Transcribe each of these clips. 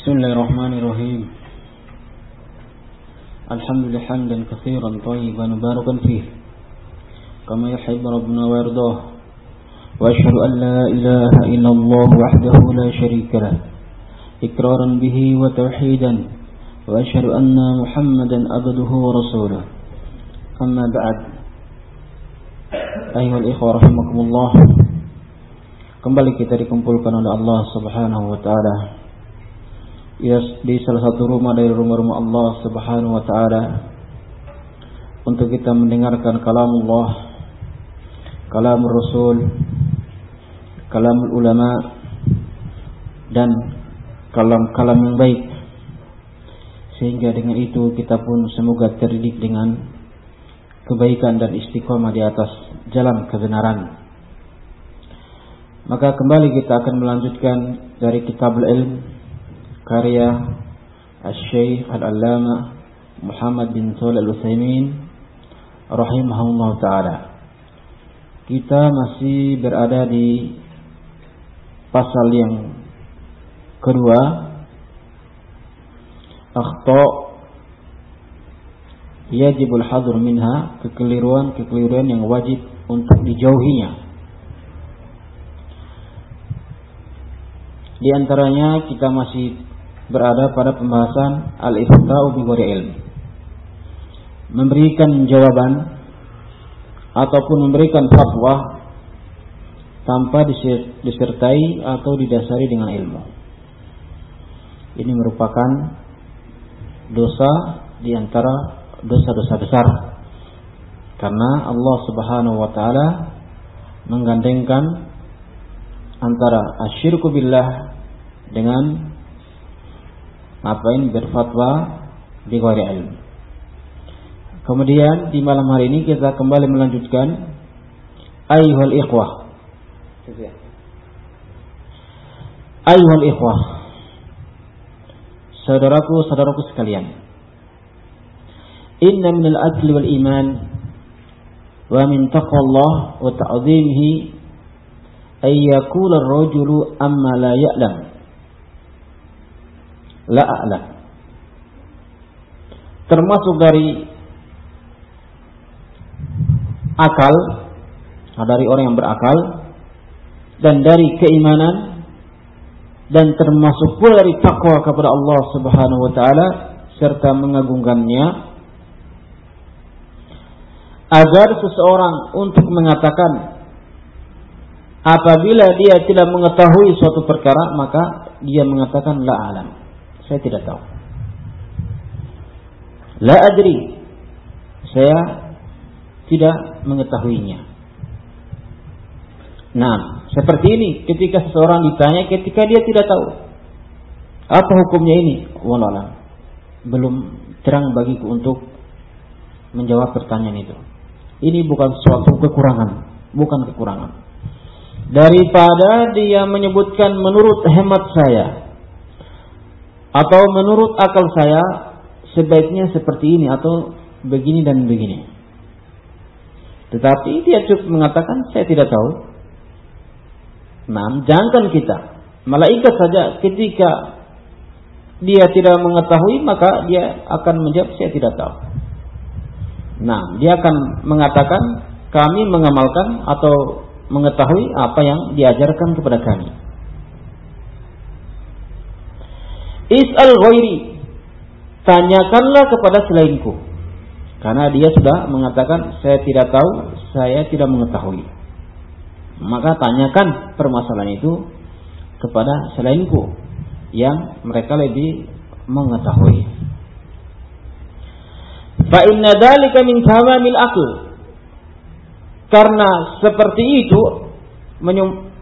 بسم الله الرحمن الرحيم. الحمد لله حمدا كثيرا طيبا مباركا فيه. كما يحب ربنا ويرضاه. وأشهد أن لا إله إلا الله وحده لا شريك له. إكرارا به وتوحيدا. وأشهد أن محمدا عبده ورسوله. أما بعد. أيها الإخوة رحمكم الله. Kembali kita dikumpulkan oleh Allah Subhanahu wa taala. Di salah satu rumah dari rumah-rumah Allah Subhanahu wa taala untuk kita mendengarkan kalam Allah, kalam Rasul, kalam ulama dan kalam-kalam yang baik. Sehingga dengan itu kita pun semoga terdidik dengan kebaikan dan istiqomah di atas jalan kebenaran. Maka kembali kita akan melanjutkan dari kitab ilmu karya Al-Syeikh Al-Allama Muhammad bin Shalih Al-Utsaimin rahimahullah taala. Kita masih berada di pasal yang kedua akhta yajibul hadur minha kekeliruan-kekeliruan yang wajib untuk dijauhinya. Di antaranya kita masih berada pada pembahasan al-ifta'u bi ilm. Memberikan jawaban ataupun memberikan fatwa tanpa disertai atau didasari dengan ilmu. Ini merupakan dosa di antara dosa-dosa besar. Karena Allah Subhanahu wa taala menggandengkan antara asyirku billah dengan ngapain berfatwa di ghairi ilmu. Kemudian di malam hari ini kita kembali melanjutkan ayyuhal ikhwah. Ayyuhal ikhwah. Saudaraku, saudaraku sekalian. Inna minal adli wal iman wa min taqwallah wa ta'zimihi ay yaqula ar-rajulu amma la ya'lam la a'lam. Termasuk dari akal, nah, dari orang yang berakal, dan dari keimanan, dan termasuk pula dari takwa kepada Allah Subhanahu wa taala serta mengagungkannya agar seseorang untuk mengatakan apabila dia tidak mengetahui suatu perkara maka dia mengatakan la alam saya tidak tahu. La adri. Saya tidak mengetahuinya. Nah, seperti ini ketika seseorang ditanya ketika dia tidak tahu. Apa hukumnya ini? Wallah belum terang bagiku untuk menjawab pertanyaan itu. Ini bukan suatu kekurangan, bukan kekurangan. Daripada dia menyebutkan menurut hemat saya, atau menurut akal saya sebaiknya seperti ini atau begini dan begini. Tetapi dia cukup mengatakan saya tidak tahu. Nah, jangan kita. Malaikat saja ketika dia tidak mengetahui maka dia akan menjawab saya tidak tahu. Nah, dia akan mengatakan kami mengamalkan atau mengetahui apa yang diajarkan kepada kami. Is'al ghairi. Tanyakanlah kepada selainku. Karena dia sudah mengatakan saya tidak tahu, saya tidak mengetahui. Maka tanyakan permasalahan itu kepada selainku yang mereka lebih mengetahui. Fa inna dzalika min tamamil aql. Karena seperti itu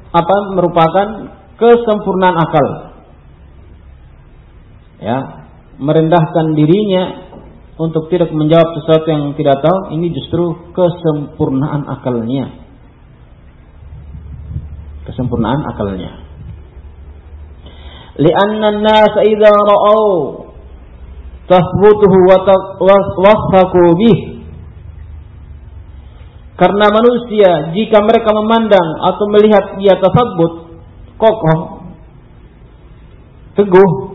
apa merupakan kesempurnaan akal ya merendahkan dirinya untuk tidak menjawab sesuatu yang tidak tahu ini justru kesempurnaan akalnya. Kesempurnaan akalnya. Li'anna an-nas idza ra'au tathbutuhu wa bih. Karena manusia jika mereka memandang atau melihat dia tersebut kokoh teguh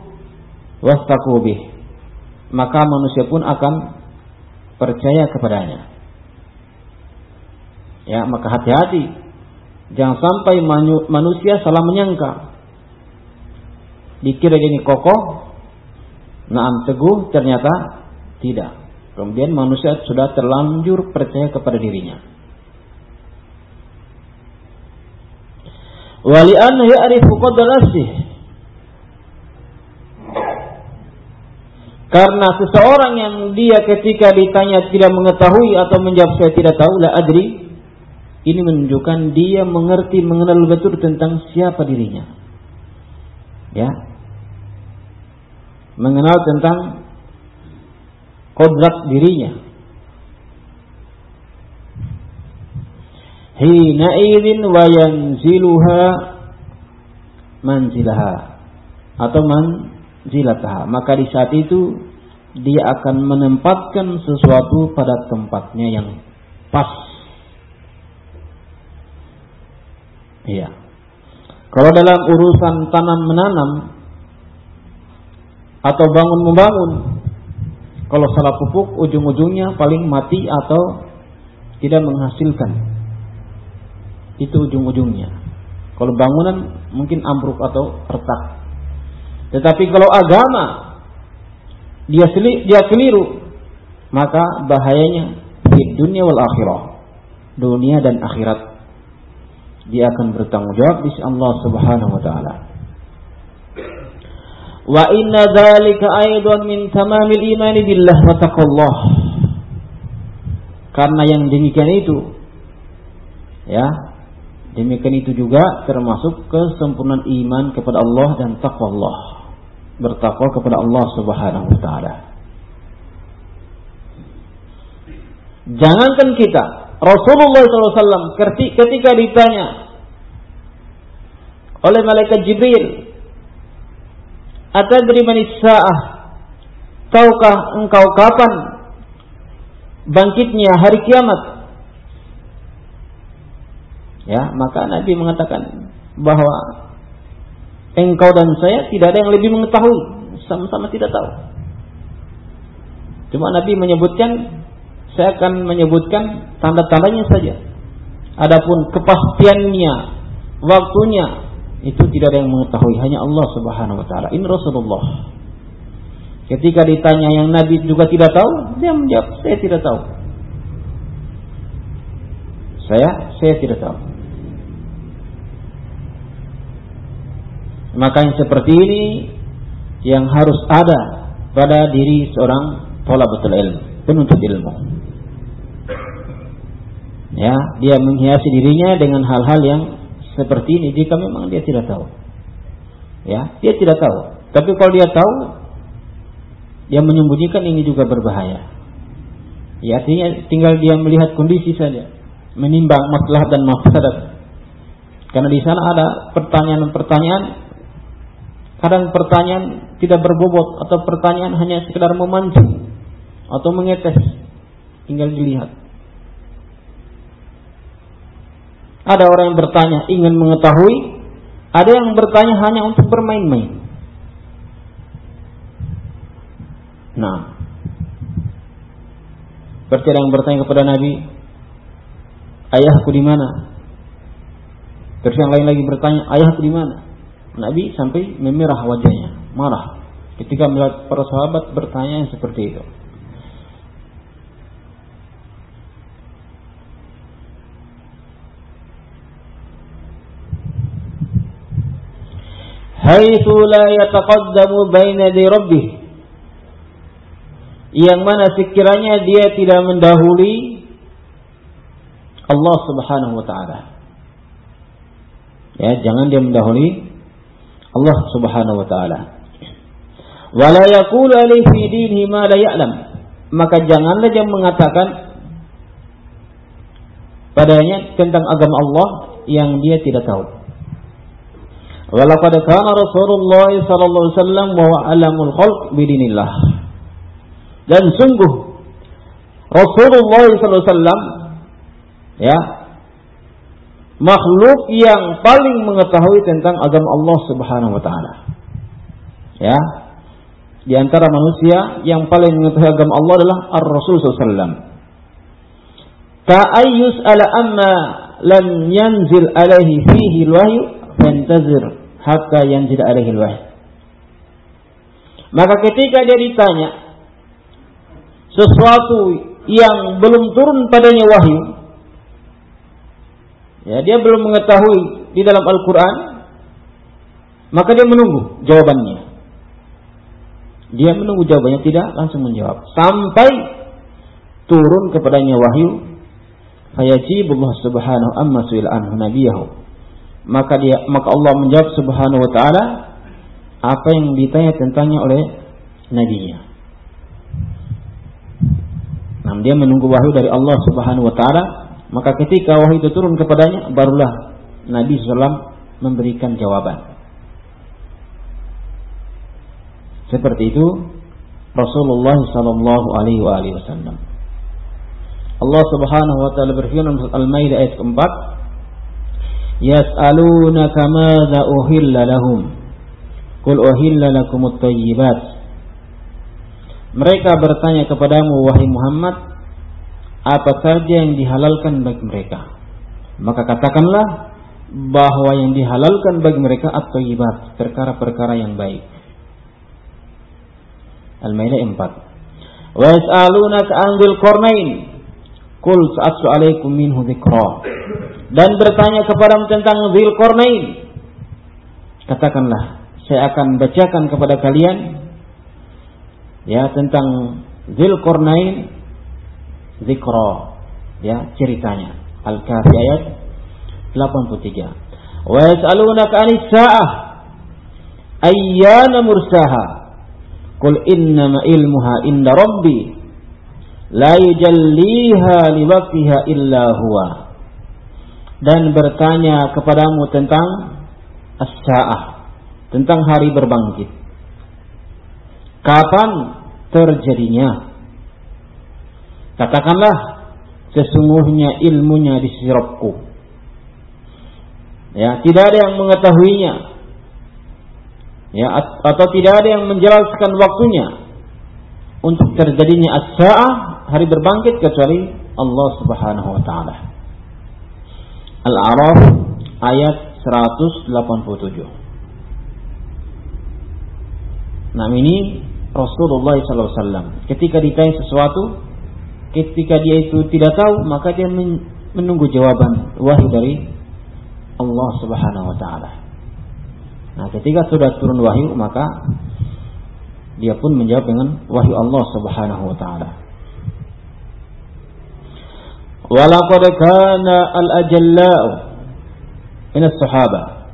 wastaqu Maka manusia pun akan percaya kepadanya. Ya, maka hati-hati. Jangan sampai manusia salah menyangka. Dikira ini kokoh, naam teguh, ternyata tidak. Kemudian manusia sudah terlanjur percaya kepada dirinya. Walian ya'rifu qadar Karena seseorang yang dia ketika ditanya tidak mengetahui atau menjawab saya tidak tahu la adri ini menunjukkan dia mengerti, mengenal betul tentang siapa dirinya. Ya. Mengenal tentang kodrat dirinya. Hina idin wa yanziluha manzilaha atau manzilataha. Maka di saat itu dia akan menempatkan sesuatu pada tempatnya yang pas Iya. Kalau dalam urusan tanam menanam atau bangun membangun, kalau salah pupuk ujung-ujungnya paling mati atau tidak menghasilkan. Itu ujung-ujungnya. Kalau bangunan mungkin ambruk atau retak. Tetapi kalau agama dia seli, dia keliru, maka bahayanya di dunia wal akhirah. Dunia dan akhirat dia akan bertanggung jawab di Allah Subhanahu wa taala. Wa inna dzalika aidan min tamamil iman billah wa taqallah. Karena yang demikian itu ya, demikian itu juga termasuk kesempurnaan iman kepada Allah dan takwa Allah. Bertakwa kepada Allah Subhanahu wa taala. Jangankan kita, Rasulullah SAW ketika ditanya oleh malaikat Jibril, "Atadri man sa'ah?" Tahukah engkau kapan bangkitnya hari kiamat? Ya, maka Nabi mengatakan bahwa engkau dan saya tidak ada yang lebih mengetahui, sama-sama tidak tahu. Cuma Nabi menyebutkan saya akan menyebutkan tanda-tandanya saja. Adapun kepastiannya, waktunya itu tidak ada yang mengetahui, hanya Allah Subhanahu wa taala. Ini Rasulullah. Ketika ditanya yang Nabi juga tidak tahu, dia menjawab, "Saya tidak tahu." Saya saya tidak tahu. Maka yang seperti ini yang harus ada pada diri seorang betul ilmu, penuntut ilmu. Ya dia menghiasi dirinya dengan hal-hal yang seperti ini. Jika memang dia tidak tahu. Ya dia tidak tahu. Tapi kalau dia tahu dia menyembunyikan ini juga berbahaya. Ya artinya tinggal dia melihat kondisi saja. Menimbang masalah dan mafsadat. Karena di sana ada pertanyaan-pertanyaan kadang pertanyaan tidak berbobot atau pertanyaan hanya sekedar memancing atau mengetes tinggal dilihat Ada orang yang bertanya ingin mengetahui, ada yang bertanya hanya untuk bermain-main. Nah, seperti yang bertanya kepada Nabi, ayahku di mana? Terus yang lain lagi bertanya, ayahku di mana? Nabi sampai memerah wajahnya, marah ketika melihat para sahabat bertanya seperti itu. haitsu la yataqaddamu baina yang mana sekiranya dia tidak mendahului Allah Subhanahu wa taala. Ya, jangan dia mendahului Allah Subhanahu wa taala. Wala yaqulu fi dinihi ma la ya'lam. Maka janganlah dia mengatakan padanya tentang agama Allah yang dia tidak tahu. Walaqad kana Rasulullah sallallahu alaihi wasallam wa alamul khalq bidinillah. Dan sungguh Rasulullah sallallahu alaihi wasallam ya makhluk yang paling mengetahui tentang agama Allah Subhanahu wa taala. Ya. Di antara manusia yang paling mengetahui agama Allah adalah Ar-Rasul SAW. Ta'ayyus ala amma lam yanzil alaihi fihi fantazir hatta yanzil alaihi. Maka ketika dia ditanya sesuatu yang belum turun padanya wahyu, ya dia belum mengetahui di dalam Al-Quran, maka dia menunggu jawabannya. Dia menunggu jawabannya tidak langsung menjawab. Sampai turun kepadanya wahyu fayajibullah subhanahu amma su'il anhu nabiyahu. Maka dia maka Allah menjawab subhanahu wa taala apa yang ditanya tentangnya oleh nabinya. Nah dia menunggu wahyu dari Allah subhanahu wa taala maka ketika wahyu itu turun kepadanya barulah Nabi SAW memberikan jawaban Seperti itu Rasulullah sallallahu alaihi wasallam. Allah Subhanahu wa taala berfirman Al-Maidah ayat keempat, "Yas'alunaka madza uhilla lahum." Qul uhilla lakumut thayyibat. Mereka bertanya kepadamu wahai Muhammad, apa saja yang dihalalkan bagi mereka? Maka katakanlah bahwa yang dihalalkan bagi mereka at-thayyibat, perkara-perkara yang baik. Al-Maidah 4. Wa yas'alunaka 'an dzil qarnain. Qul sa'atsu 'alaikum minhu dzikra. Dan bertanya kepadamu tentang dzil qarnain. Katakanlah, saya akan bacakan kepada kalian ya tentang dzil qarnain dzikra. Ya, ceritanya. Al-Kahfi ayat 83. Wa yas'alunaka 'anis sa'ah ayyana mursaha Qul innama ilmuha inda rabbi la yujalliha liwaqtiha illa huwa. Dan bertanya kepadamu tentang as-sa'ah, tentang hari berbangkit. Kapan terjadinya? Katakanlah sesungguhnya ilmunya di sisi Ya, tidak ada yang mengetahuinya ya atau tidak ada yang menjelaskan waktunya untuk terjadinya as-sa'ah hari berbangkit kecuali Allah Subhanahu wa taala. Al-A'raf ayat 187. Nah ini Rasulullah SAW ketika ditanya sesuatu ketika dia itu tidak tahu maka dia menunggu jawaban wahyu dari Allah Subhanahu wa taala. Nah, ketika sudah turun wahyu maka dia pun menjawab dengan wahyu Allah Subhanahu wa taala. Walaqad kana al-ajalla'u min as-sahaba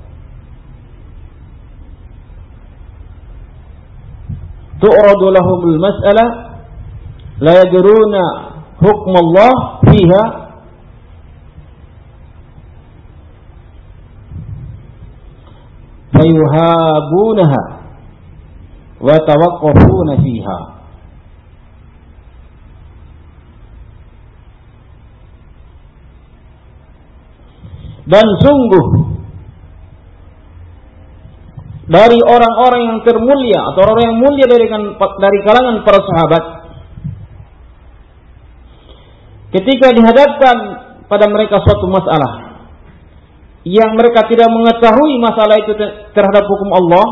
tu'radu lahum al-mas'ala la yadruna hukm Allah fiha fayuhabunaha wa tawaqqafuna fiha. Dan sungguh dari orang-orang yang termulia atau orang yang mulia dari dari kalangan para sahabat ketika dihadapkan pada mereka suatu masalah yang mereka tidak mengetahui masalah itu terhadap hukum Allah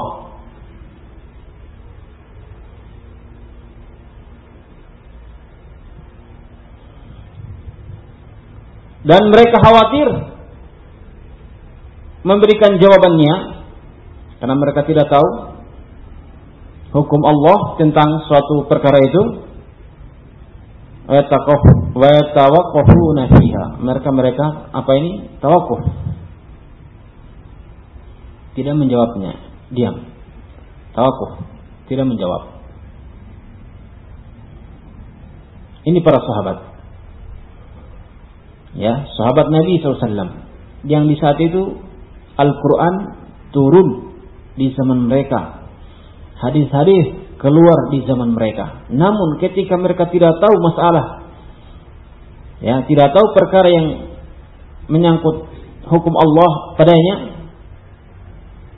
dan mereka khawatir memberikan jawabannya karena mereka tidak tahu hukum Allah tentang suatu perkara itu wa mereka mereka apa ini tawakuf tidak menjawabnya, diam. Tawakuf, tidak menjawab. Ini para sahabat. Ya, sahabat Nabi SAW. Yang di saat itu Al-Quran turun di zaman mereka. Hadis-hadis keluar di zaman mereka. Namun ketika mereka tidak tahu masalah, ya tidak tahu perkara yang menyangkut hukum Allah padanya,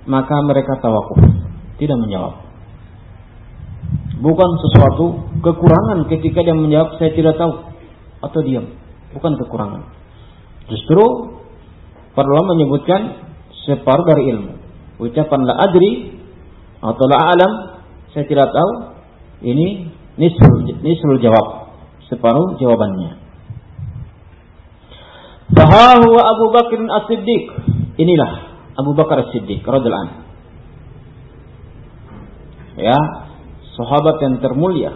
maka mereka tawakuf, tidak menjawab. Bukan sesuatu kekurangan ketika dia menjawab saya tidak tahu atau diam. Bukan kekurangan. Justru ulama menyebutkan separuh dari ilmu. Ucapan la adri atau la alam saya tidak tahu ini nisful, nisful jawab. Separuh jawabannya. Fahahu Abu Bakr As-Siddiq. Inilah Abu Bakar As-Siddiq radhiyallahu Ya, sahabat yang termulia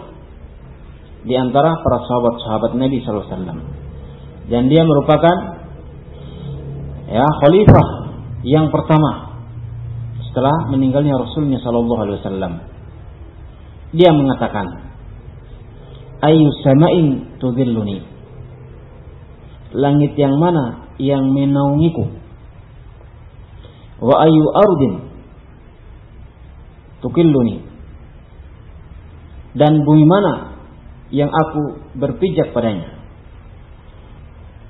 di antara para sahabat-sahabat Nabi wasallam. Dan dia merupakan ya khalifah yang pertama setelah meninggalnya Rasulnya sallallahu alaihi wasallam. Dia mengatakan, "Ayu sama'in tudhilluni?" Langit yang mana yang menaungiku? Wa ayu ardin tukilluni? dan bumi mana yang aku berpijak padanya.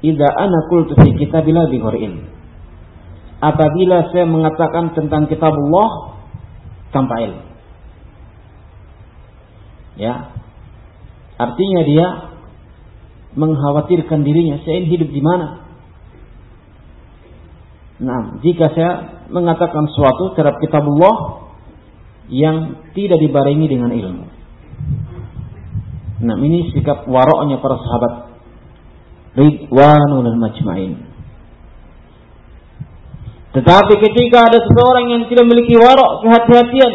Idza ana qultu fi kitabillah bi Apabila saya mengatakan tentang kitabullah tanpa ilmu. Ya. Artinya dia mengkhawatirkan dirinya saya ini hidup di mana? Nah, jika saya mengatakan sesuatu terhadap kitabullah yang tidak dibarengi dengan ilmu. Nah ini sikap waroknya para sahabat. Ridwanul majma'in. Tetapi ketika ada seseorang yang tidak memiliki warok, kehati-hatian,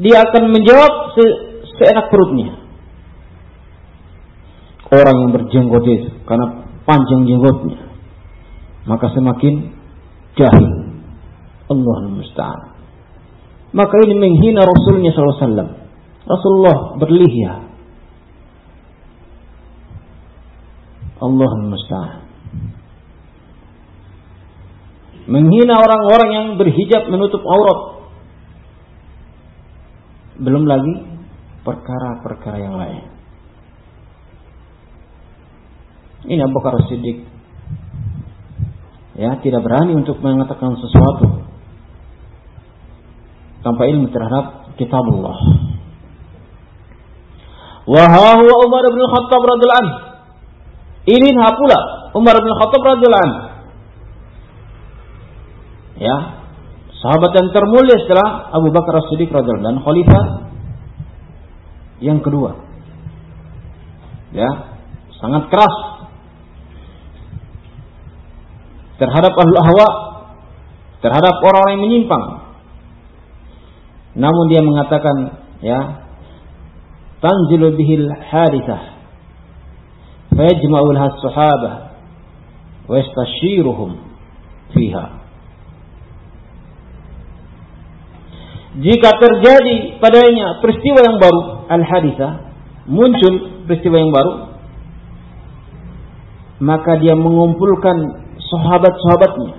dia akan menjawab seenak perutnya. Orang yang berjenggot itu karena panjang jenggotnya, maka semakin jahil. Allah musta'an. Maka ini menghina Rasulnya SAW. Rasulullah berlihya, Allah musta'an. Menghina orang-orang yang berhijab menutup aurat. Belum lagi perkara-perkara yang lain. Ini Abu Bakar Siddiq. Ya, tidak berani untuk mengatakan sesuatu tanpa ilmu terhadap kitabullah. Wa huwa Umar bin Khattab radhiyallahu anhu ini pula Umar bin Khattab radhiyallahu anhu. Ya, sahabat yang termulia setelah Abu Bakar As-Siddiq radhiyallahu dan khalifah yang kedua. Ya, sangat keras terhadap ahlul ahwa, terhadap orang-orang yang menyimpang. Namun dia mengatakan, ya, tanzilu bihil harithah fayajma'ul laha sahabah wa istashiruhum fiha. Jika terjadi padanya peristiwa yang baru, al-hadithah muncul peristiwa yang baru maka dia mengumpulkan sahabat-sahabatnya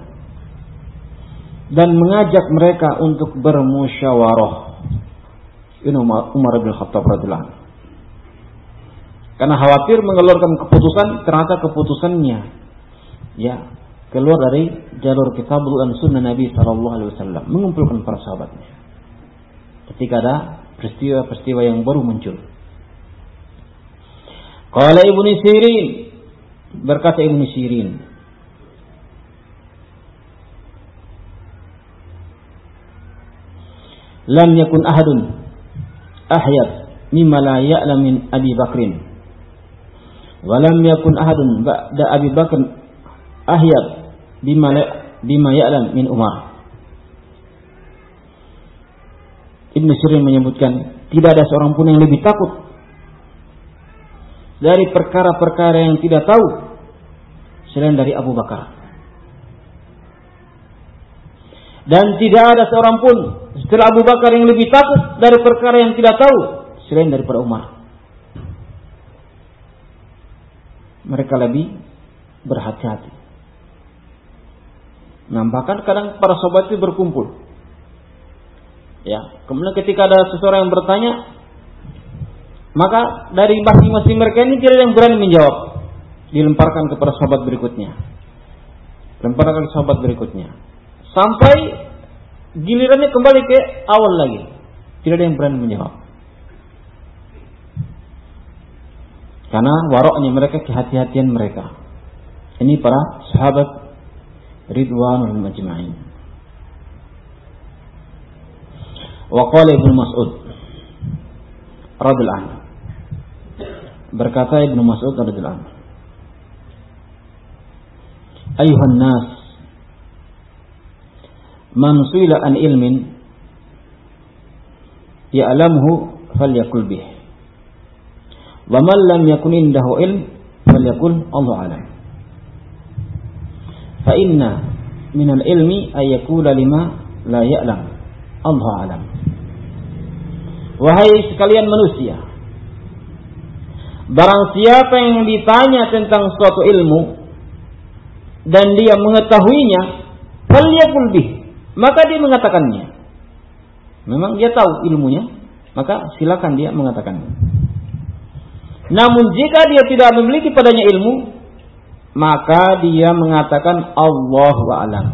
dan mengajak mereka untuk bermusyawarah ini Umar bin Khattab radhiyallahu karena khawatir mengeluarkan keputusan, ternyata keputusannya ya keluar dari jalur kitabul dan sunnah Nabi Shallallahu Alaihi Wasallam, mengumpulkan para sahabatnya. Ketika ada peristiwa-peristiwa yang baru muncul. Kalau Ibnu Sirin berkata Ibnu Sirin, lam yakun ahadun ahyad mimma la ya'lam min Abi Bakrin Walam yakun ahadun ba'da Abi Bakar ahyab bima bima ya'lam min Umar. Ibn Sirin menyebutkan tidak ada seorang pun yang lebih takut dari perkara-perkara yang tidak tahu selain dari Abu Bakar. Dan tidak ada seorang pun setelah Abu Bakar yang lebih takut dari perkara yang tidak tahu selain daripada Umar. mereka lebih berhati-hati. Bahkan kadang para sobat itu berkumpul. Ya, kemudian ketika ada seseorang yang bertanya, maka dari masing-masing mereka ini tidak ada yang berani menjawab. Dilemparkan kepada sahabat berikutnya. Lemparkan ke sahabat berikutnya. Sampai gilirannya kembali ke awal lagi. Tidak ada yang berani menjawab. Karena waroknya mereka, kehati-hatian mereka. Ini para sahabat Ridwanul Majma'in. Wa qala Mas'ud radhiyallahu anhu. Berkata Ibnu Mas'ud radhiyallahu anhu. Ayuhan nas man suila an ilmin ya'lamhu falyakul bih wa man lam yakun indahu ilm falyakul Allah alam fa inna min al ilmi ay yaqula lima la ya'lam Allah alam wahai sekalian manusia barang siapa yang ditanya tentang suatu ilmu dan dia mengetahuinya falyakul bih maka dia mengatakannya Memang dia tahu ilmunya, maka silakan dia mengatakannya. Namun jika dia tidak memiliki padanya ilmu, maka dia mengatakan Allah alam.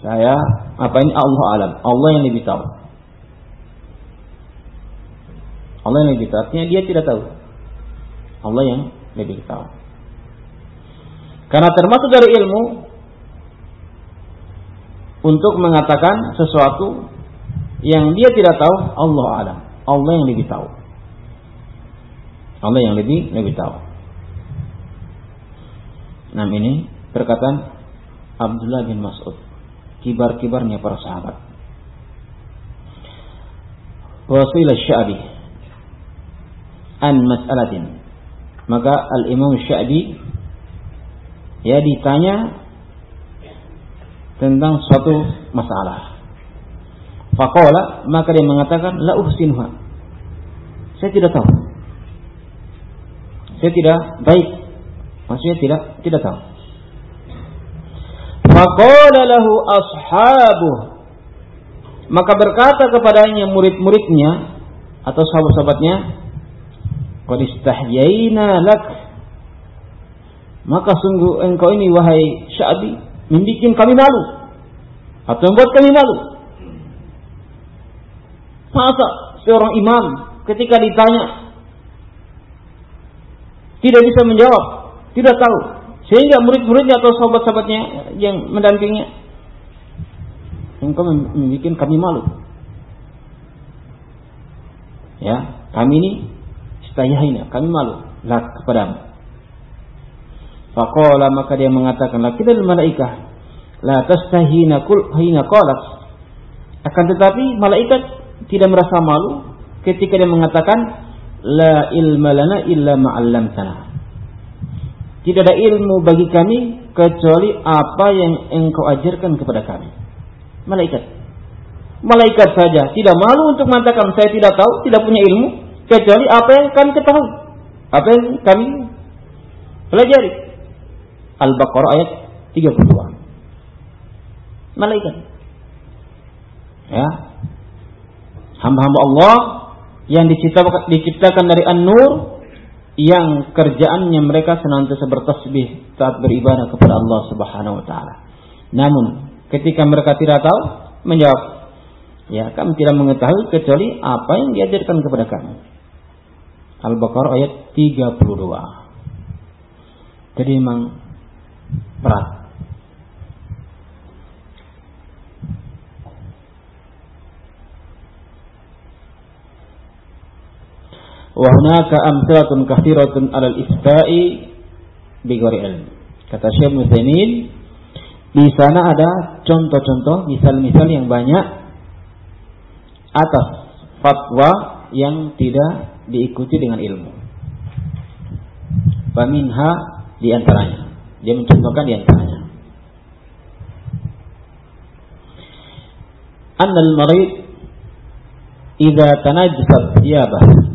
Saya apa ini Allah alam, Allah yang lebih tahu. Allah yang lebih tahu, artinya dia tidak tahu. Allah yang lebih tahu. Karena termasuk dari ilmu untuk mengatakan sesuatu yang dia tidak tahu Allah alam. Allah yang lebih tahu. Allah yang lebih lebih tahu. Nah ini perkataan Abdullah bin Mas'ud. Kibar-kibarnya para sahabat. Wasuila Syabi an mas'alatin. Maka Al-Imam Syabi ya ditanya tentang suatu masalah. Fakola maka dia mengatakan la uhsinha. Saya tidak tahu. Saya tidak baik. Maksudnya tidak tidak tahu. Fakola lahu ashabu. Maka berkata kepadanya murid-muridnya atau sahabat-sahabatnya, "Qad istahyaina lak." Maka sungguh engkau ini wahai Sya'bi membuat kami malu atau membuat kami malu. Masa seorang imam ketika ditanya tidak bisa menjawab, tidak tahu. Sehingga murid-muridnya atau sahabat-sahabatnya yang mendampinginya engkau membuat kami malu. Ya, kami ini istayahina, kami malu lah kepadamu. Faqala maka dia mengatakan la kita malaikah la tastahina kul hina qalat akan tetapi malaikat tidak merasa malu ketika dia mengatakan la ilma lana illa ma'allamtana. Tidak ada ilmu bagi kami kecuali apa yang engkau ajarkan kepada kami. Malaikat. Malaikat saja tidak malu untuk mengatakan saya tidak tahu, tidak punya ilmu kecuali apa yang kami ketahui. Apa yang kami pelajari. Al-Baqarah ayat 32. Malaikat. Ya, hamba-hamba Allah yang diciptakan, diciptakan dari An-Nur yang kerjaannya mereka senantiasa bertasbih saat beribadah kepada Allah Subhanahu wa taala. Namun ketika mereka tidak tahu menjawab, ya kami tidak mengetahui kecuali apa yang diajarkan kepada kami. Al-Baqarah ayat 32. Jadi memang berat wa hunaka amsalatun kathiratun alal isba'i bighairi ilm. Kata Syekh Mutsaimin, di sana ada contoh-contoh, misal-misal yang banyak atas fatwa yang tidak diikuti dengan ilmu. Faminha di antaranya. Dia mencontohkan di antaranya. Annal marid idza tanajjasat thiyabah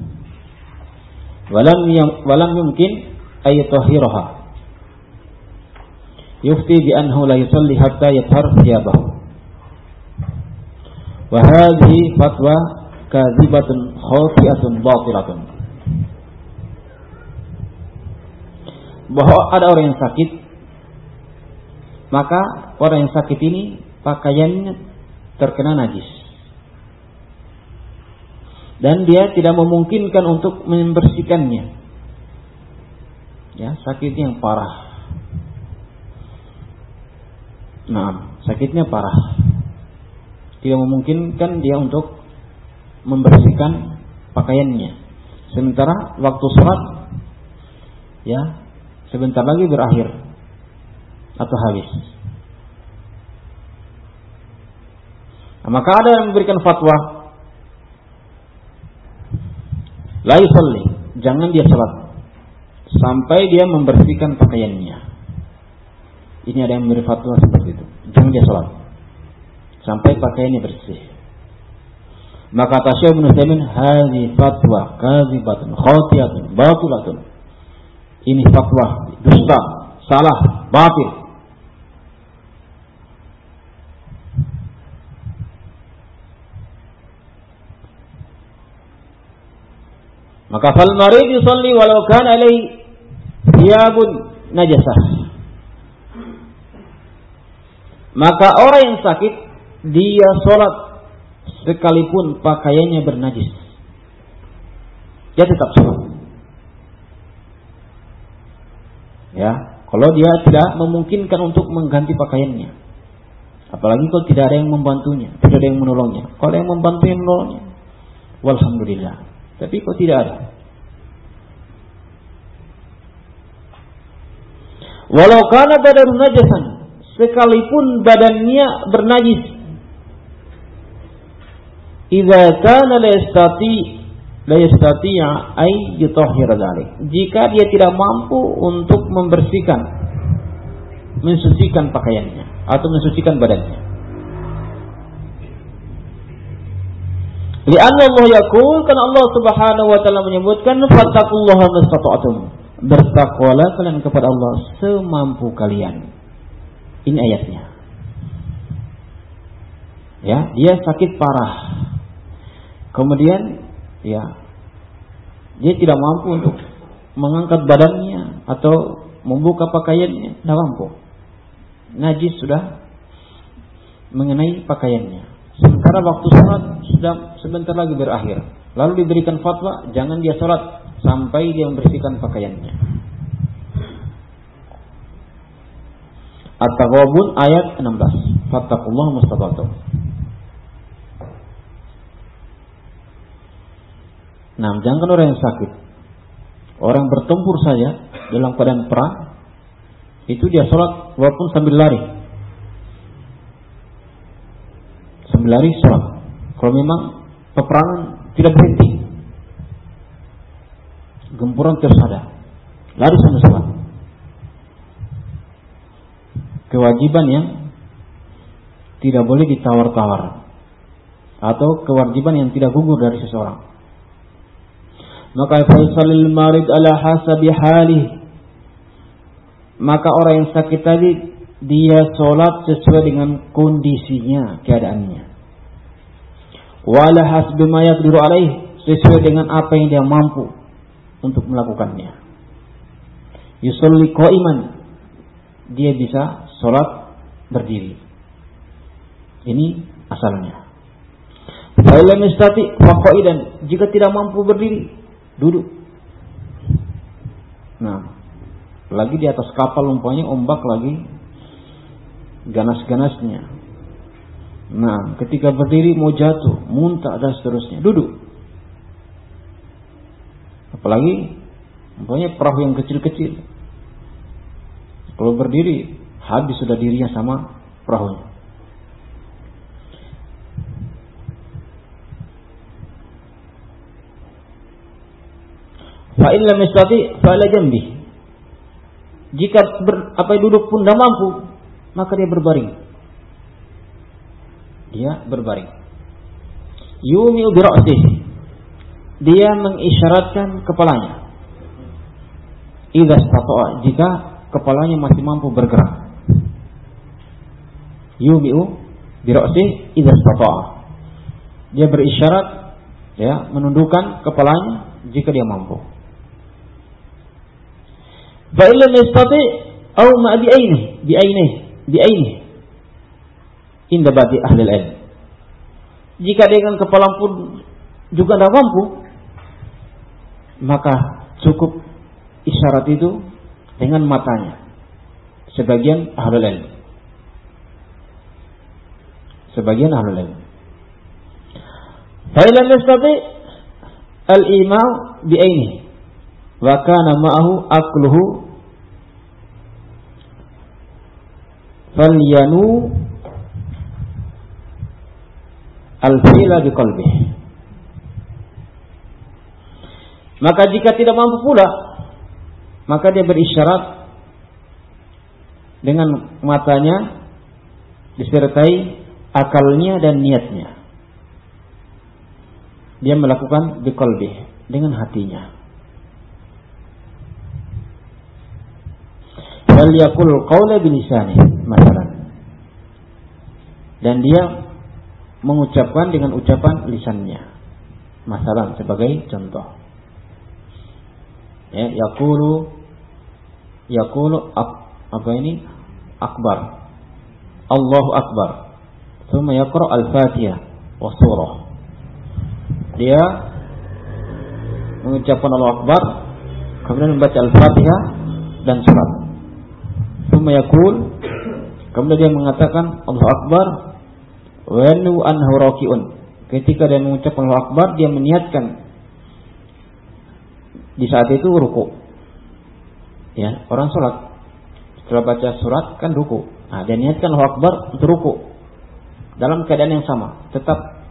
walam yang walam mungkin ayatahiraha. Yufti bi annahu la yusalli hatta yathhar thiyabahu wa hadhihi fatwa kadhibatun khati'atun batilatun bahwa ada orang yang sakit maka orang yang sakit ini pakaiannya terkena najis dan dia tidak memungkinkan untuk membersihkannya. Ya, sakitnya yang parah. Nah, sakitnya parah. Tidak memungkinkan dia untuk membersihkan pakaiannya. Sementara waktu sholat, ya, sebentar lagi berakhir atau habis. Nah, maka ada yang memberikan fatwa, la yusalli, jangan dia sholat sampai dia membersihkan pakaiannya. Ini ada yang memberi fatwa seperti itu. Jangan dia sholat sampai pakaiannya bersih. Maka kata Syekh Ibnu Taimin, "Hadhi fatwa kadzibatun khati'atun batilatun." Ini fatwa dusta, salah, batil. Maka fal marid yusalli walau kana alai thiyabun najasah. Maka orang yang sakit dia sholat sekalipun pakaiannya bernajis. Dia tetap sholat. Ya, kalau dia tidak memungkinkan untuk mengganti pakaiannya. Apalagi kalau tidak ada yang membantunya, tidak ada yang menolongnya. Kalau yang membantu yang menolongnya, walhamdulillah. Tapi kok tidak ada. Walau karena badan najasan, sekalipun badannya bernajis, idza kana la yastati la yastati'a ay. Jika dia tidak mampu untuk membersihkan mensucikan pakaiannya atau mensucikan badannya. Lianna Allah yaqul karena Allah Subhanahu wa taala menyebutkan fattaqullaha mastata'tum. Bertakwalah kalian kepada Allah semampu kalian. Ini ayatnya. Ya, dia sakit parah Kemudian ya dia tidak mampu untuk mengangkat badannya atau membuka pakaiannya, tidak mampu. Najis sudah mengenai pakaiannya. Sementara waktu sholat sudah sebentar lagi berakhir. Lalu diberikan fatwa, jangan dia sholat sampai dia membersihkan pakaiannya. At-Taghabun ayat 16. Fattakullah mustata'tum. Nah, jangan orang yang sakit. Orang bertempur saja dalam keadaan perang, itu dia sholat walaupun sambil lari. Sambil lari sholat. Kalau memang peperangan tidak berhenti. Gempuran terus ada. Lari sambil sholat. Kewajiban yang tidak boleh ditawar-tawar. Atau kewajiban yang tidak gugur dari seseorang maka faisalil marid ala hasabi halih maka orang yang sakit tadi dia sholat sesuai dengan kondisinya keadaannya wala hasbi ma yaqdiru alaih sesuai dengan apa yang dia mampu untuk melakukannya yusolli qaiman dia bisa sholat berdiri ini asalnya Fa'ilam istati faqaidan jika tidak mampu berdiri duduk. Nah, lagi di atas kapal umpamanya ombak lagi ganas-ganasnya. Nah, ketika berdiri mau jatuh, muntah dan seterusnya, duduk. Apalagi umpamanya perahu yang kecil-kecil. Kalau berdiri, habis sudah dirinya sama perahunya. Fa in lam jambi. Jika ber, apa duduk pun tidak mampu, maka dia berbaring. Dia berbaring. Yumi bi Dia mengisyaratkan kepalanya. Idza istata'a jika kepalanya masih mampu bergerak. Yumi'u bi ra'sih idza istata'a. Dia berisyarat ya menundukkan kepalanya jika dia mampu. Fa illam yastati aw ma bi aini bi aini bi aini inda bagi ahli ilm. Jika dengan kepala pun juga tidak mampu, maka cukup isyarat itu dengan matanya. Sebagian ahlul ilm. Sebagian ahlul ilm. Fa'ilam yastati al-imam bi'aini. Wa kana ma'ahu akluhu falyanu al-fila biqalbih. Maka jika tidak mampu pula, maka dia berisyarat dengan matanya disertai akalnya dan niatnya. Dia melakukan biqalbih dengan hatinya. Wal yakul qawla bilisani, masalah. Dan dia mengucapkan dengan ucapan lisannya. Masalah sebagai contoh. Ya, yakulu yakulu apa ini? Akbar. Allahu akbar. Thumma yaqra al-Fatihah wa surah. Dia mengucapkan Allahu akbar, kemudian membaca Al-Fatihah dan surat. Thumma yaqul kemudian dia mengatakan Allahu akbar wa anhu raki'un. Ketika dia mengucapkan Allahu akbar, dia meniatkan di saat itu ruku. Ya, orang sholat setelah baca surat kan ruku. Nah, dia niatkan Allahu Akbar untuk ruku dalam keadaan yang sama, tetap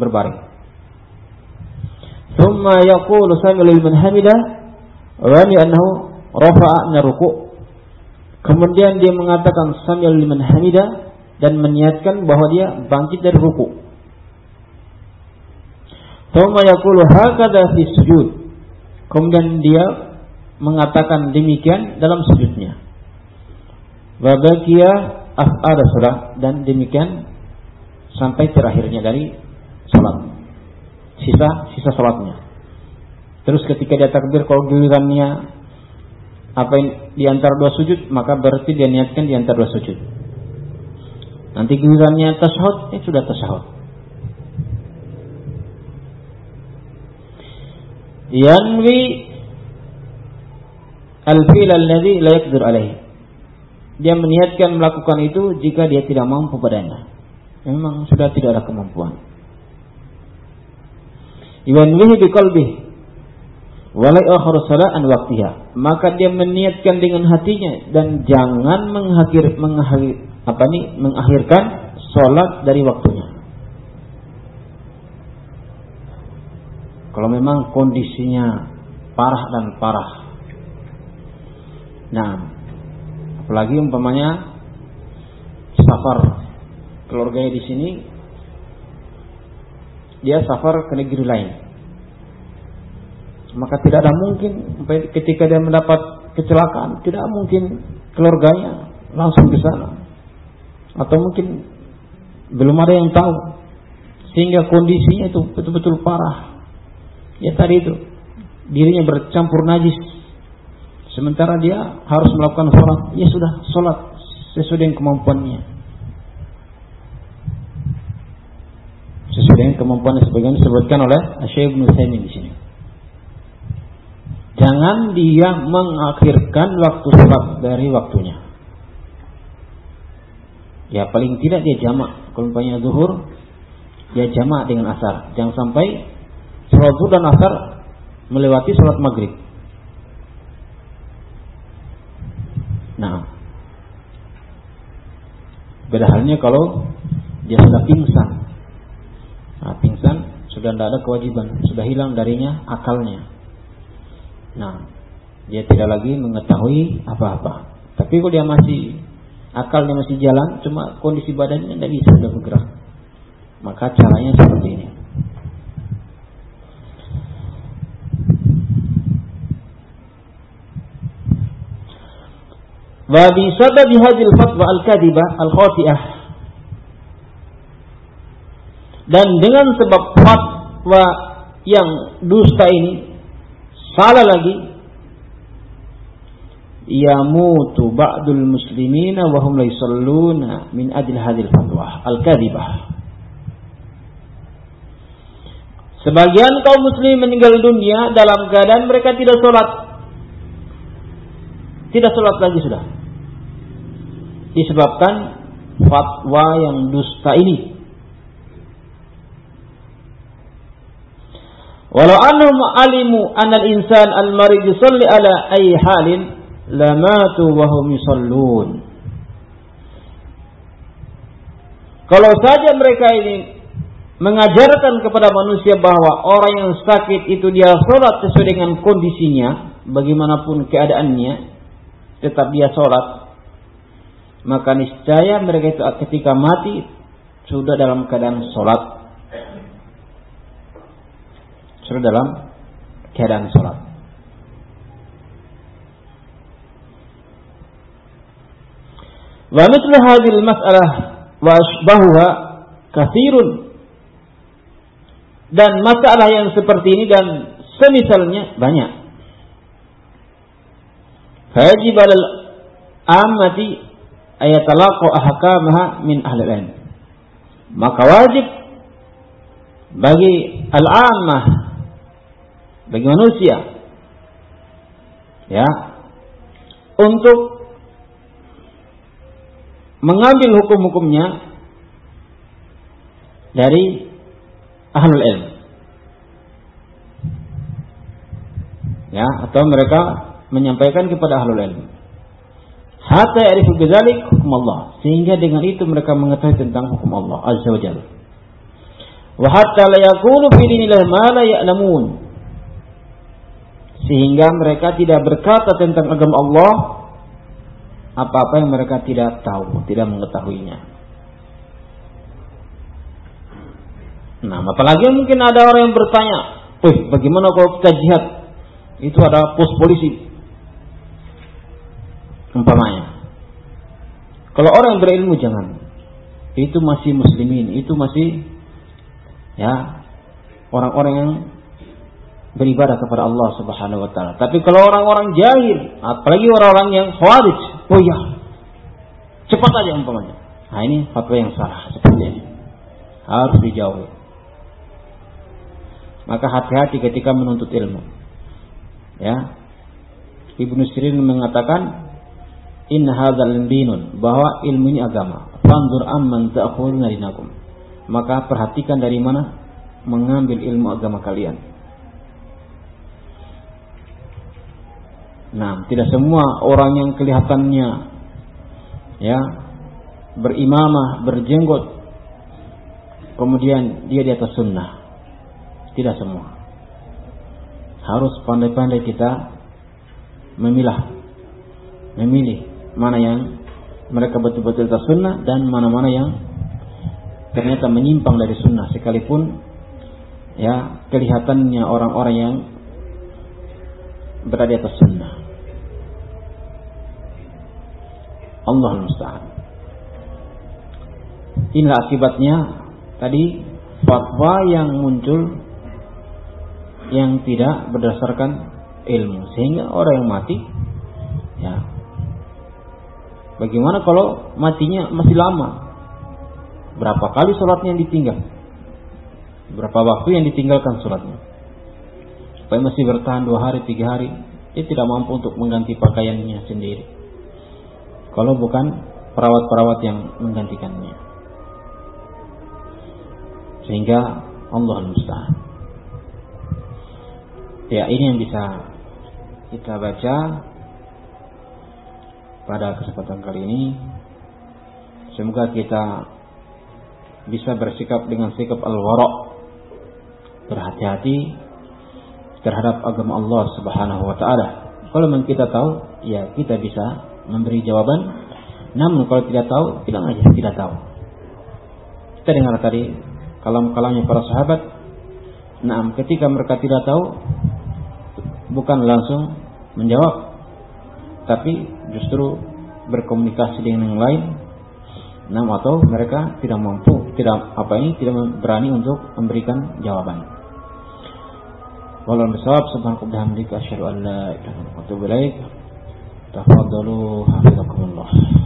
berbaring. Thumma yaqulu sami liman hamida wa annahu rafa'a ruku. Kemudian dia mengatakan sami liman hamida dan meniatkan bahwa dia bangkit dari ruku. Sujud. Kemudian dia mengatakan demikian dalam sujudnya. Wabakia af'ala surah dan demikian sampai terakhirnya dari salat. Sisa sisa salatnya. Terus ketika dia takbir kalau gilirannya apa yang di antara dua sujud maka berarti dia niatkan di antara dua sujud. Nanti gilirannya tasyahud, ya sudah tasyahud. yanwi al-fil alladhi la yaqdir alaih. Dia meniatkan melakukan itu jika dia tidak mampu padanya. Memang sudah tidak ada kemampuan. Yanwihi biqalbihi walai akhir an waktiha. Maka dia meniatkan dengan hatinya dan jangan mengakhir, mengakhir apa nih mengakhirkan sholat dari waktunya. Kalau memang kondisinya parah dan parah. Nah, apalagi umpamanya safar keluarganya di sini dia safar ke negeri lain. Maka tidak ada mungkin ketika dia mendapat kecelakaan, tidak mungkin keluarganya langsung ke sana. Atau mungkin belum ada yang tahu sehingga kondisinya itu betul-betul parah. Ya tadi itu dirinya bercampur najis. Sementara dia harus melakukan sholat. Ya sudah, sholat sesuai dengan kemampuannya. Sesuai dengan kemampuannya sebagaimana disebutkan oleh Syekh Ibnu di sini. Jangan dia mengakhirkan waktu sholat dari waktunya. Ya paling tidak dia jamak. Kalau zuhur, dia jamak dengan asar. Jangan sampai Sholat zuhur dan asar melewati sholat maghrib. Nah, beda halnya kalau dia sudah pingsan. Nah, pingsan sudah tidak ada kewajiban, sudah hilang darinya akalnya. Nah, dia tidak lagi mengetahui apa-apa. Tapi kalau dia masih akalnya masih jalan, cuma kondisi badannya tidak bisa sudah bergerak. Maka caranya seperti ini. Wa bi sababi hadhil fatwa al-kadhibah al-khati'ah. Dan dengan sebab fatwa yang dusta ini salah lagi yamutu ba'dul muslimina wa hum la yusalluna min ajli hadhil fatwa al-kadhibah. Sebagian kaum muslim meninggal dunia dalam keadaan mereka tidak sholat tidak sholat lagi sudah. Disebabkan fatwa yang dusta ini. Walau annahum alimu anna al-insan al-marid yusalli ala ayyi halin lamatu wa hum yusallun. Kalau saja mereka ini mengajarkan kepada manusia bahwa orang yang sakit itu dia sholat sesuai dengan kondisinya, bagaimanapun keadaannya, tetap dia sholat, maka niscaya mereka itu ketika mati sudah dalam keadaan sholat. Sudah dalam keadaan sholat. Wa mithlu hadhil mas'alah wa asbahuha kathirun dan masalah yang seperti ini dan semisalnya banyak. Fajib al amati ayatalaqu ahkamaha min ahli. Maka wajib bagi al-ammah bagi manusia ya untuk mengambil hukum-hukumnya dari ahlul ilm. Ya, atau mereka menyampaikan kepada ahlul ilm. Hatta ya'rifu bidzalik hukum Allah. Sehingga dengan itu mereka mengetahui tentang hukum Allah Azza wa Jalla. Wa hatta la yaqulu fi dinillah ma la ya'lamun. Sehingga mereka tidak berkata tentang agama Allah apa-apa yang mereka tidak tahu, tidak mengetahuinya. Nah, apalagi mungkin ada orang yang bertanya, "Wih, bagaimana kalau kita jihad? Itu ada pos polisi." Umpamanya. Kalau orang yang berilmu jangan. Itu masih muslimin, itu masih ya orang-orang yang beribadah kepada Allah Subhanahu wa taala. Tapi kalau orang-orang jahil, apalagi orang-orang yang khawarij, oh ya, cepat aja umpamanya. Nah, ini fatwa yang salah seperti ini. Harus dijauhi. Maka hati-hati ketika menuntut ilmu. Ya. Ibnu Sirin mengatakan in hadzal dinun bahwa ilmu ini agama. Fanzur amman ta'khuduna dinakum. Maka perhatikan dari mana mengambil ilmu agama kalian. Nah, tidak semua orang yang kelihatannya ya berimamah, berjenggot kemudian dia di atas sunnah. Tidak semua. Harus pandai-pandai kita memilah. Memilih mana yang mereka betul-betul sunnah dan mana-mana yang ternyata menyimpang dari sunnah sekalipun ya kelihatannya orang-orang yang berada di atas sunnah. Allah musta'an. Inilah akibatnya tadi fatwa yang muncul yang tidak berdasarkan ilmu. Sehingga orang yang mati ya bagaimana kalau matinya masih lama? Berapa kali sholatnya yang ditinggal? Berapa waktu yang ditinggalkan sholatnya? Supaya masih bertahan dua hari tiga hari dia tidak mampu untuk mengganti pakaiannya sendiri kalau bukan perawat-perawat yang menggantikannya sehingga Allah musta'an Ya ini yang bisa kita baca pada kesempatan kali ini. Semoga kita bisa bersikap dengan sikap al-wara' berhati-hati terhadap agama Allah Subhanahu wa taala. Kalau memang kita tahu, ya kita bisa memberi jawaban. Namun kalau tidak tahu, bilang aja tidak tahu. Kita dengar tadi kalam-kalamnya para sahabat. Nah, ketika mereka tidak tahu, bukan langsung menjawab tapi justru berkomunikasi dengan yang lain nah atau mereka tidak mampu tidak apa ini tidak berani untuk memberikan jawaban walau bisawab subhanahu wa ta'ala asyhadu an la ilaha illa تفضلوا حفظكم الله.